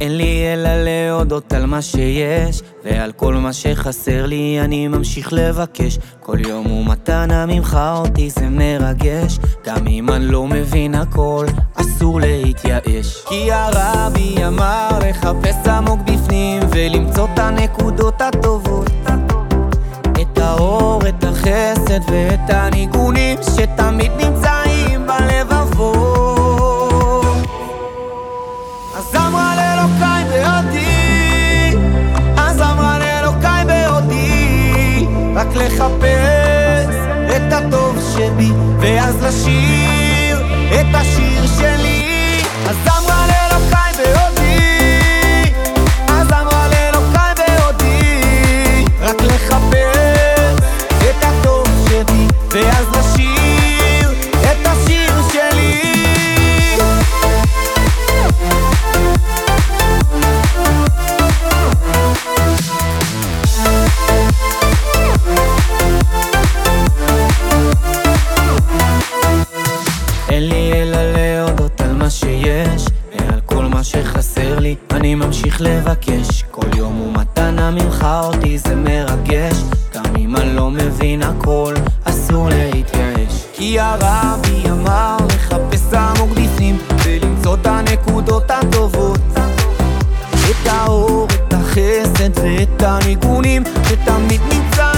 אין לי אלא להודות על מה שיש ועל כל מה שחסר לי אני ממשיך לבקש. כל יום הוא מתנה ממך אותי זה מרגש. גם אם אני לא מבין הכל אסור להתייאש. כי הרבי אמר לחפש עמוק בפנים ולמצוא את הנקודות הטובות החסד ואת הניגונים שתמיד נמצאים בלבבות. אז אמרה לאלוקיי בעודי אז אמרה לאלוקיי בעודי רק לחפש את הטוב שבי ואז לשיר את השיר שלי. אז אמרה לבקש כל יום הוא מתנה ממך אותי זה מרגש. גם אם אני לא מבין הכל אסור להתייאש. כי הרבי אמר לחפש עמוק בפנים ולמצוא את הנקודות הטובות. את האור, את החסד ואת הניגונים שתמיד נמצאים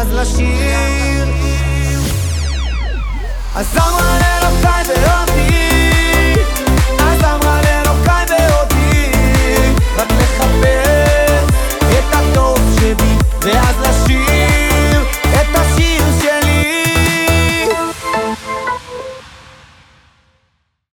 אז לשיר. אז אמרה לאלוקיי